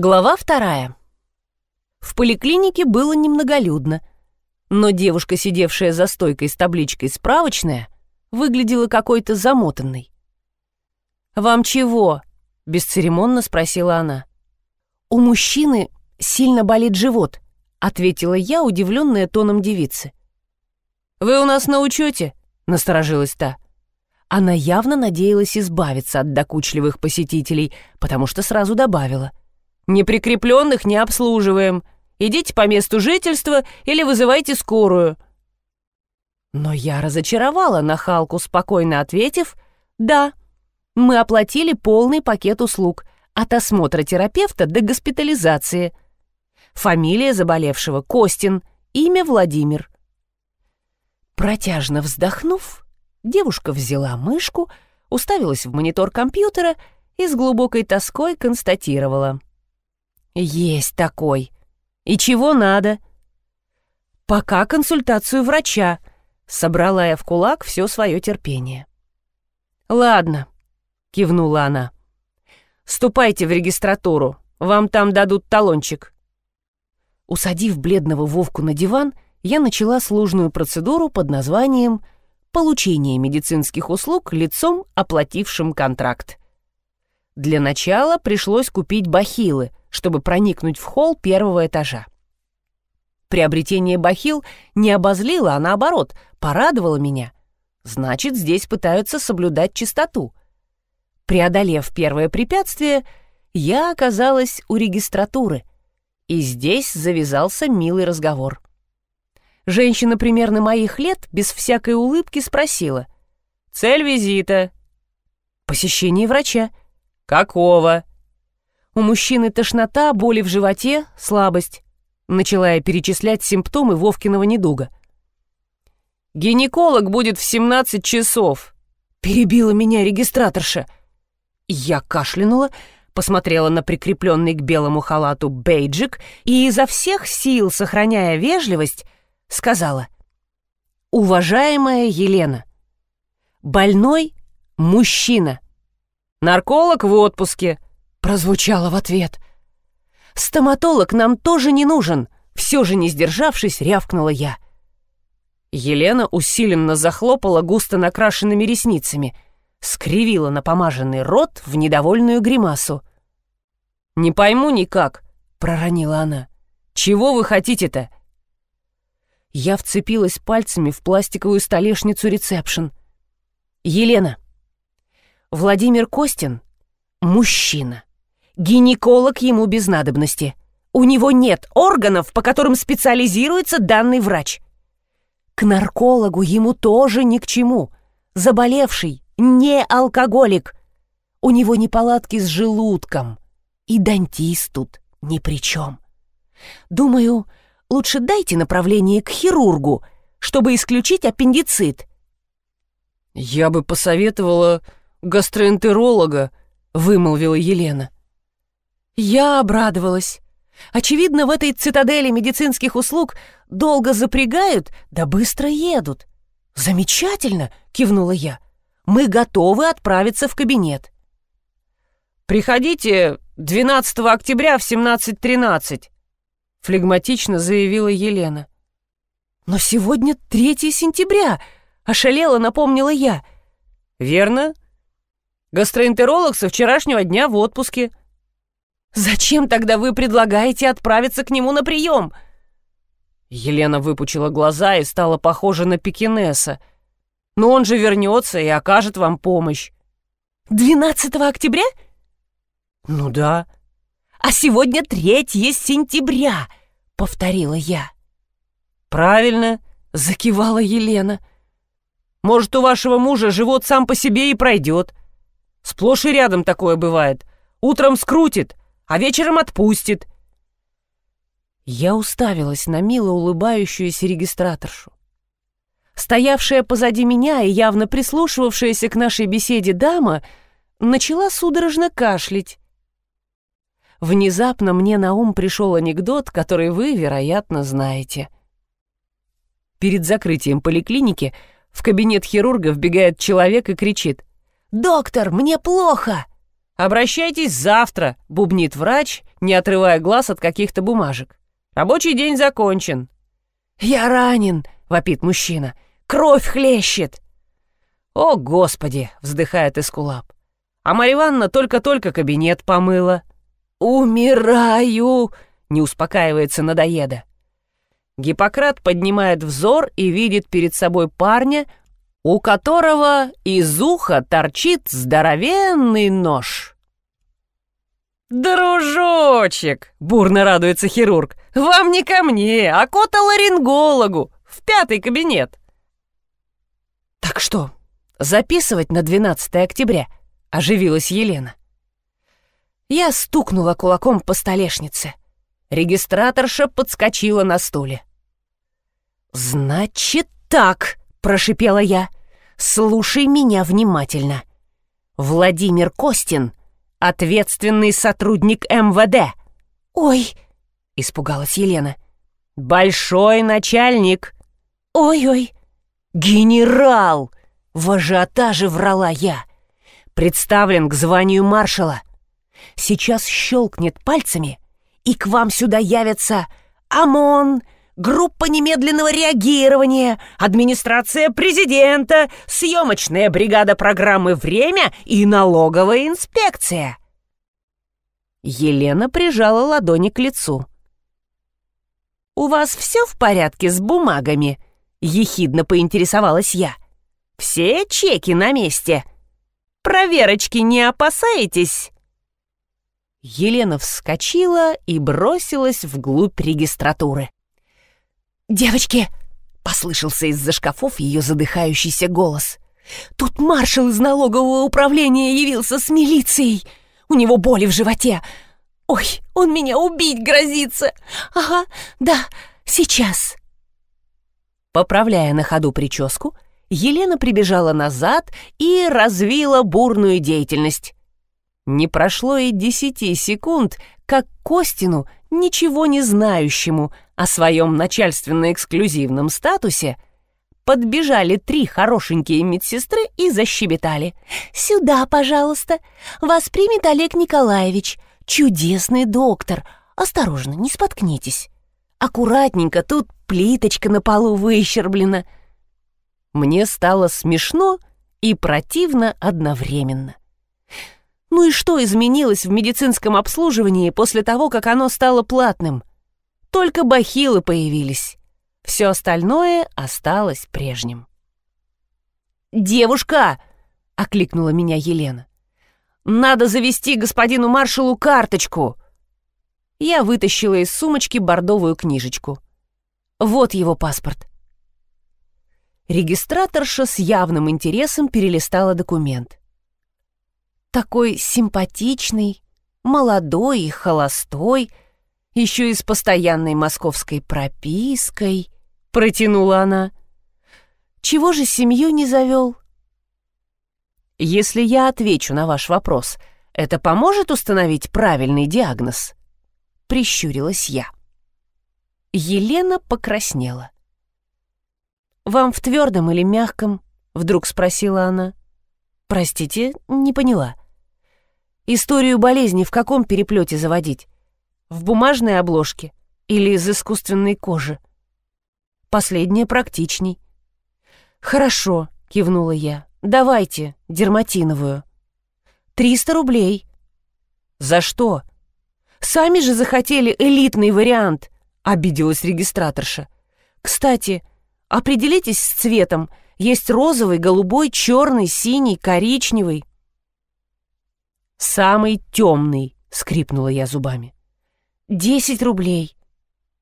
Глава вторая. В поликлинике было немноголюдно, но девушка, сидевшая за стойкой с табличкой «Справочная», выглядела какой-то замотанной. «Вам чего?» — бесцеремонно спросила она. «У мужчины сильно болит живот», — ответила я, удивленная тоном девицы. «Вы у нас на учете?» — насторожилась та. Она явно надеялась избавиться от докучливых посетителей, потому что сразу добавила — Неприкрепленных не обслуживаем. Идите по месту жительства или вызывайте скорую». Но я разочаровала нахалку, спокойно ответив «Да, мы оплатили полный пакет услуг от осмотра терапевта до госпитализации. Фамилия заболевшего Костин, имя Владимир». Протяжно вздохнув, девушка взяла мышку, уставилась в монитор компьютера и с глубокой тоской констатировала. «Есть такой. И чего надо?» «Пока консультацию врача», — собрала я в кулак все свое терпение. «Ладно», — кивнула она. «Ступайте в регистратуру, вам там дадут талончик». Усадив бледного Вовку на диван, я начала сложную процедуру под названием «Получение медицинских услуг лицом, оплатившим контракт». Для начала пришлось купить бахилы, чтобы проникнуть в холл первого этажа. Приобретение бахил не обозлило, а наоборот, порадовало меня. Значит, здесь пытаются соблюдать чистоту. Преодолев первое препятствие, я оказалась у регистратуры, и здесь завязался милый разговор. Женщина примерно моих лет без всякой улыбки спросила. «Цель визита?» «Посещение врача». «Какого?» У мужчины тошнота, боли в животе, слабость. Начала я перечислять симптомы Вовкиного недуга. «Гинеколог будет в 17 часов», — перебила меня регистраторша. Я кашлянула, посмотрела на прикрепленный к белому халату бейджик и изо всех сил, сохраняя вежливость, сказала «Уважаемая Елена, больной — мужчина, нарколог в отпуске, прозвучало в ответ. «Стоматолог нам тоже не нужен», — все же не сдержавшись, рявкнула я. Елена усиленно захлопала густо накрашенными ресницами, скривила напомаженный рот в недовольную гримасу. «Не пойму никак», — проронила она. «Чего вы хотите-то?» Я вцепилась пальцами в пластиковую столешницу ресепшн. «Елена, Владимир Костин — мужчина. Гинеколог ему без надобности. У него нет органов, по которым специализируется данный врач. К наркологу ему тоже ни к чему. Заболевший не алкоголик. У него неполадки с желудком. И дантист тут ни при чем. Думаю, лучше дайте направление к хирургу, чтобы исключить аппендицит. «Я бы посоветовала гастроэнтеролога», — вымолвила Елена. Я обрадовалась. Очевидно, в этой цитадели медицинских услуг долго запрягают, да быстро едут. «Замечательно!» — кивнула я. «Мы готовы отправиться в кабинет». «Приходите 12 октября в 17.13», — флегматично заявила Елена. «Но сегодня 3 сентября», — ошалела напомнила я. «Верно. Гастроэнтеролог со вчерашнего дня в отпуске. Зачем тогда вы предлагаете отправиться к нему на прием?» Елена выпучила глаза и стала похожа на пекинеса. «Но он же вернется и окажет вам помощь». «12 октября?» «Ну да». «А сегодня 3 сентября», — повторила я. «Правильно», — закивала Елена. «Может, у вашего мужа живот сам по себе и пройдет. Сплошь и рядом такое бывает. Утром скрутит, а вечером отпустит». Я уставилась на мило улыбающуюся регистраторшу. Стоявшая позади меня и явно прислушивавшаяся к нашей беседе дама начала судорожно кашлять. Внезапно мне на ум пришел анекдот, который вы, вероятно, знаете. Перед закрытием поликлиники в кабинет хирурга вбегает человек и кричит «Доктор, мне плохо!» «Обращайтесь завтра», — бубнит врач, не отрывая глаз от каких-то бумажек. «Рабочий день закончен». «Я ранен», — вопит мужчина. «Кровь хлещет». «О, Господи!» — вздыхает Эскулап. «А Марья Ивановна только-только кабинет помыла». «Умираю!» — не успокаивается надоеда. Гиппократ поднимает взор и видит перед собой парня, у которого из уха торчит здоровенный нож. «Дружочек!» — бурно радуется хирург. «Вам не ко мне, а кота-ларингологу, в пятый кабинет!» «Так что, записывать на 12 октября?» — оживилась Елена. Я стукнула кулаком по столешнице. Регистраторша подскочила на стуле. «Значит так!» — прошипела я. «Слушай меня внимательно. Владимир Костин — ответственный сотрудник МВД». «Ой!» — испугалась Елена. «Большой начальник». «Ой-ой!» «Генерал!» — в ажиотаже врала я. «Представлен к званию маршала. Сейчас щелкнет пальцами, и к вам сюда явятся ОМОН, группа немедленного реагирования, администрация президента, съемочная бригада программы «Время» и налоговая инспекция. Елена прижала ладони к лицу. «У вас все в порядке с бумагами?» — ехидно поинтересовалась я. «Все чеки на месте. Проверочки не опасаетесь?» Елена вскочила и бросилась вглубь регистратуры. «Девочки!» — послышался из-за шкафов ее задыхающийся голос. «Тут маршал из налогового управления явился с милицией. У него боли в животе. Ой, он меня убить грозится. Ага, да, сейчас». Поправляя на ходу прическу, Елена прибежала назад и развила бурную деятельность. Не прошло и десяти секунд, как Костину, ничего не знающему о своем начальственно-эксклюзивном статусе, подбежали три хорошенькие медсестры и защебетали. «Сюда, пожалуйста. Вас примет Олег Николаевич. Чудесный доктор. Осторожно, не споткнитесь. Аккуратненько, тут плиточка на полу выщерблена». Мне стало смешно и противно одновременно. Ну и что изменилось в медицинском обслуживании после того, как оно стало платным? Только бахилы появились. Все остальное осталось прежним. «Девушка!» — окликнула меня Елена. «Надо завести господину маршалу карточку!» Я вытащила из сумочки бордовую книжечку. Вот его паспорт. Регистраторша с явным интересом перелистала документ. Такой симпатичный, молодой и холостой, еще и с постоянной московской пропиской, протянула она. Чего же семью не завел? Если я отвечу на ваш вопрос, это поможет установить правильный диагноз? Прищурилась я. Елена покраснела. «Вам в твердом или мягком?» — вдруг спросила она. «Простите, не поняла. Историю болезни в каком переплете заводить? В бумажной обложке или из искусственной кожи? Последнее практичней». «Хорошо», — кивнула я. «Давайте дерматиновую». «Триста рублей». «За что?» «Сами же захотели элитный вариант», — обиделась регистраторша. «Кстати, определитесь с цветом — есть розовый, голубой, черный, синий, коричневый. «Самый темный», — скрипнула я зубами. «Десять рублей».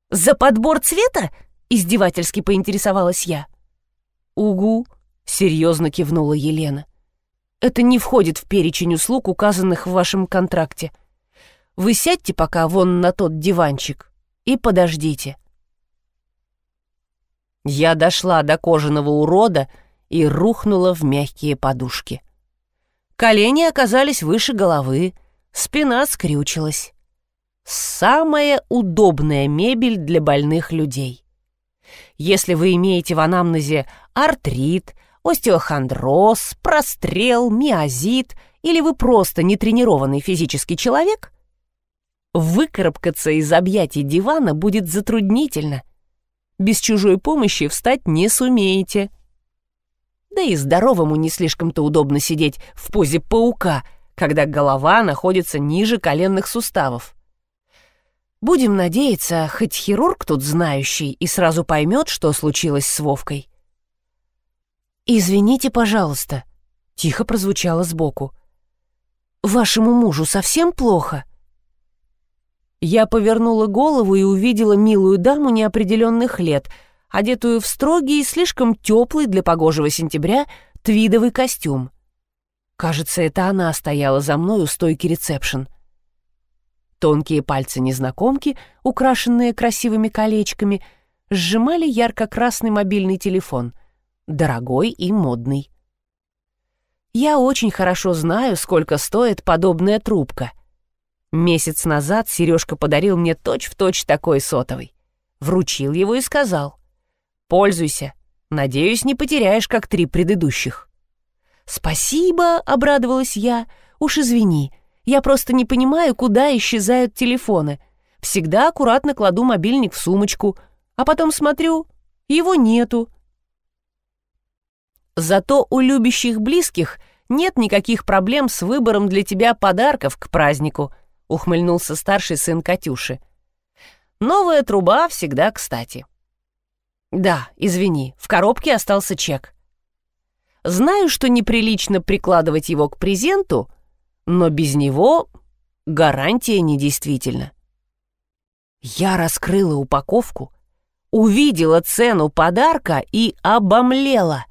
«За подбор цвета?» — издевательски поинтересовалась я. «Угу», — серьезно кивнула Елена. «Это не входит в перечень услуг, указанных в вашем контракте. Вы сядьте пока вон на тот диванчик и подождите». Я дошла до кожаного урода и рухнула в мягкие подушки. Колени оказались выше головы, спина скрючилась. Самая удобная мебель для больных людей. Если вы имеете в анамнезе артрит, остеохондроз, прострел, миозит или вы просто нетренированный физический человек, выкарабкаться из объятий дивана будет затруднительно. Без чужой помощи встать не сумеете. Да и здоровому не слишком-то удобно сидеть в позе паука, когда голова находится ниже коленных суставов. Будем надеяться, хоть хирург тут знающий и сразу поймет, что случилось с Вовкой. «Извините, пожалуйста», — тихо прозвучало сбоку. «Вашему мужу совсем плохо?» Я повернула голову и увидела милую даму неопределенных лет, одетую в строгий и слишком теплый для погожего сентября твидовый костюм. Кажется, это она стояла за мной у стойки ресепшн. Тонкие пальцы незнакомки, украшенные красивыми колечками, сжимали ярко-красный мобильный телефон, дорогой и модный. Я очень хорошо знаю, сколько стоит подобная трубка. Месяц назад Сережка подарил мне точь-в-точь точь такой сотовый. Вручил его и сказал. «Пользуйся. Надеюсь, не потеряешь, как три предыдущих». «Спасибо», — обрадовалась я. «Уж извини, я просто не понимаю, куда исчезают телефоны. Всегда аккуратно кладу мобильник в сумочку, а потом смотрю, его нету. Зато у любящих близких нет никаких проблем с выбором для тебя подарков к празднику, ухмыльнулся старший сын Катюши. Новая труба всегда кстати. Да, извини, в коробке остался чек. Знаю, что неприлично прикладывать его к презенту, но без него гарантия недействительна. Я раскрыла упаковку, увидела цену подарка и обомлела.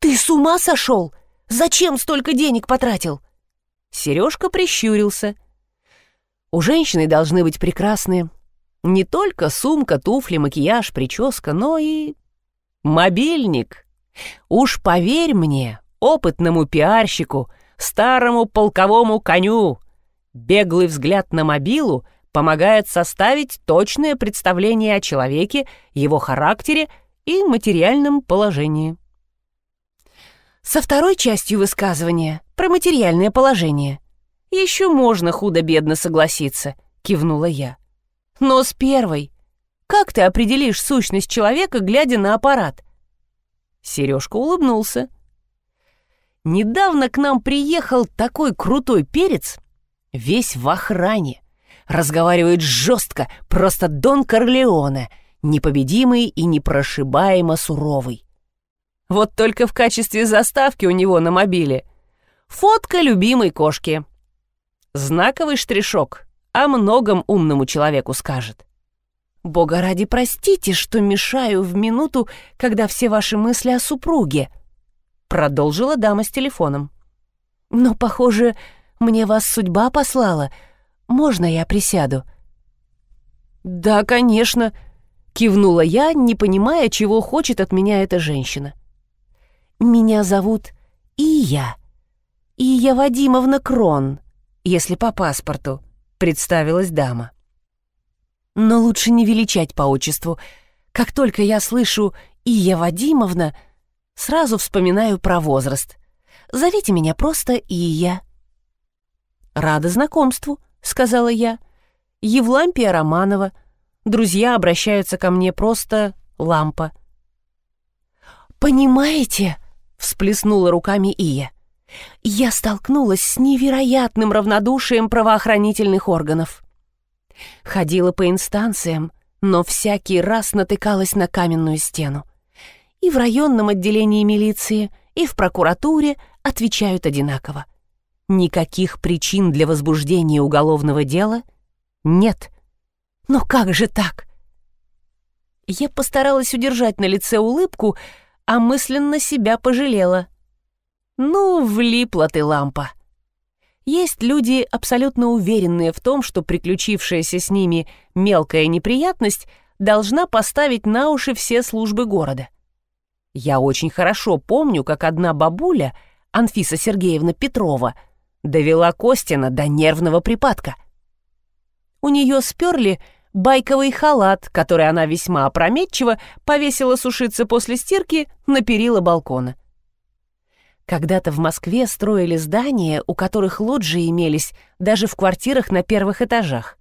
«Ты с ума сошел? Зачем столько денег потратил?» Сережка прищурился. «У женщины должны быть прекрасные. Не только сумка, туфли, макияж, прическа, но и... мобильник. Уж поверь мне, опытному пиарщику — старому полковому коню. Беглый взгляд на мобилу помогает составить точное представление о человеке, его характере и материальном положении. Со второй частью высказывания, про материальное положение, еще можно худо-бедно согласиться, кивнула я. Но с первой, как ты определишь сущность человека, глядя на аппарат? Сережка улыбнулся. Недавно к нам приехал такой крутой перец, весь в охране. Разговаривает жестко, просто Дон Корлеоне, непобедимый и непрошибаемо суровый. Вот только в качестве заставки у него на мобиле фотка любимой кошки. Знаковый штришок, о многом умному человеку скажет. Бога ради, простите, что мешаю в минуту, когда все ваши мысли о супруге — Продолжила дама с телефоном. «Но, похоже, мне вас судьба послала. Можно я присяду?» «Да, конечно», — кивнула я, не понимая, чего хочет от меня эта женщина. «Меня зовут Ия. Ия Вадимовна Крон, если по паспорту», — представилась дама. «Но лучше не величать по отчеству. Как только я слышу «Ия Вадимовна», Сразу вспоминаю про возраст. Зовите меня просто Ия. «Рада знакомству», — сказала я. «Евлампия Романова. Друзья обращаются ко мне просто Лампа». «Понимаете?» — всплеснула руками Ия. «Я столкнулась с невероятным равнодушием правоохранительных органов. Ходила по инстанциям, но всякий раз натыкалась на каменную стену и в районном отделении милиции, и в прокуратуре отвечают одинаково. Никаких причин для возбуждения уголовного дела нет. Но как же так? Я постаралась удержать на лице улыбку, а мысленно себя пожалела. Ну, влипла ты, лампа. Есть люди, абсолютно уверенные в том, что приключившаяся с ними мелкая неприятность должна поставить на уши все службы города. Я очень хорошо помню, как одна бабуля, Анфиса Сергеевна Петрова, довела Костина до нервного припадка. У нее сперли байковый халат, который она весьма опрометчиво повесила сушиться после стирки на перила балкона. Когда-то в Москве строили здания, у которых лоджии имелись даже в квартирах на первых этажах.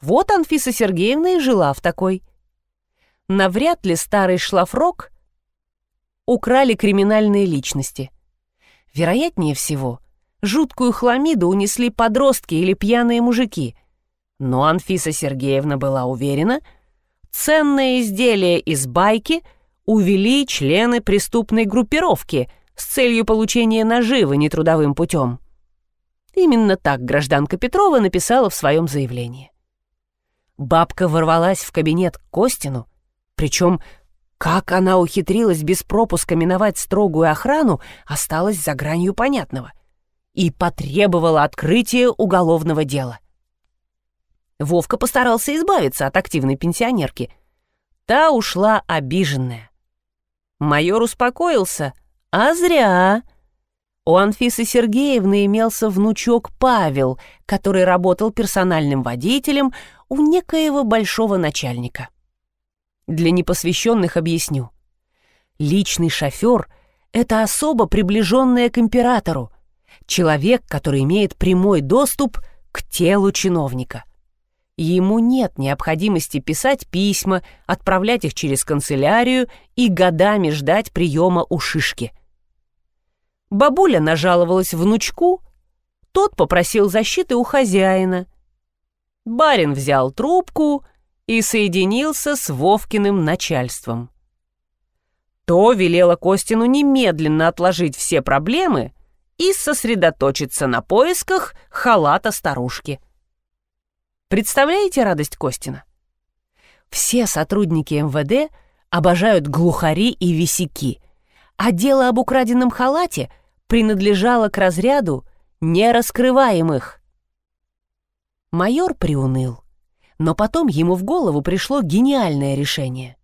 Вот Анфиса Сергеевна и жила в такой. Навряд ли старый шлафрок украли криминальные личности. Вероятнее всего, жуткую хламиду унесли подростки или пьяные мужики. Но Анфиса Сергеевна была уверена, ценное изделие из байки увели члены преступной группировки с целью получения наживы нетрудовым путем. Именно так гражданка Петрова написала в своем заявлении. Бабка ворвалась в кабинет к Костину, причем как она ухитрилась без пропуска миновать строгую охрану, осталось за гранью понятного. И потребовала открытия уголовного дела. Вовка постарался избавиться от активной пенсионерки. Та ушла обиженная. Майор успокоился, а зря. У Анфисы Сергеевны имелся внучок Павел, который работал персональным водителем у некоего большого начальника. Для непосвященных объясню. Личный шофер — это особо приближенная к императору, человек, который имеет прямой доступ к телу чиновника. Ему нет необходимости писать письма, отправлять их через канцелярию и годами ждать приема у шишки. Бабуля нажаловалась внучку, тот попросил защиты у хозяина. Барин взял трубку — и соединился с Вовкиным начальством. То велело Костину немедленно отложить все проблемы и сосредоточиться на поисках халата старушки. Представляете радость Костина? Все сотрудники МВД обожают глухари и висяки, а дело об украденном халате принадлежало к разряду нераскрываемых. Майор приуныл но потом ему в голову пришло гениальное решение.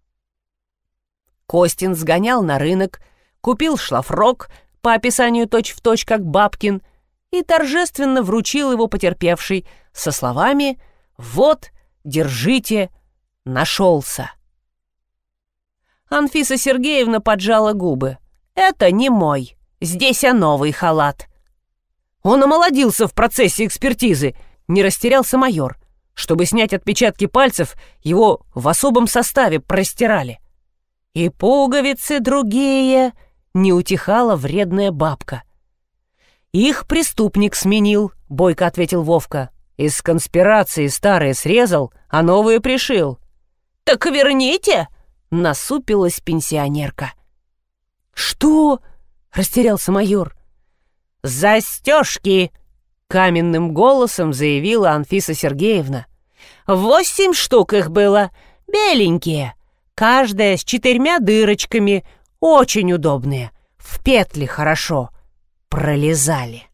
Костин сгонял на рынок, купил шлафрок, по описанию точь-в-точь точь как Бабкин, и торжественно вручил его потерпевший со словами «Вот, держите, нашелся». Анфиса Сергеевна поджала губы. «Это не мой, здесь я новый халат». Он омолодился в процессе экспертизы, не растерялся майор. Чтобы снять отпечатки пальцев, его в особом составе простирали. И пуговицы другие, не утихала вредная бабка. Их преступник сменил, бойко ответил Вовка. Из конспирации старые срезал, а новые пришил. Так верните, насупилась пенсионерка. Что? растерялся майор. Застежки! Каменным голосом заявила Анфиса Сергеевна. «Восемь штук их было, беленькие, каждая с четырьмя дырочками, очень удобные, в петли хорошо пролезали».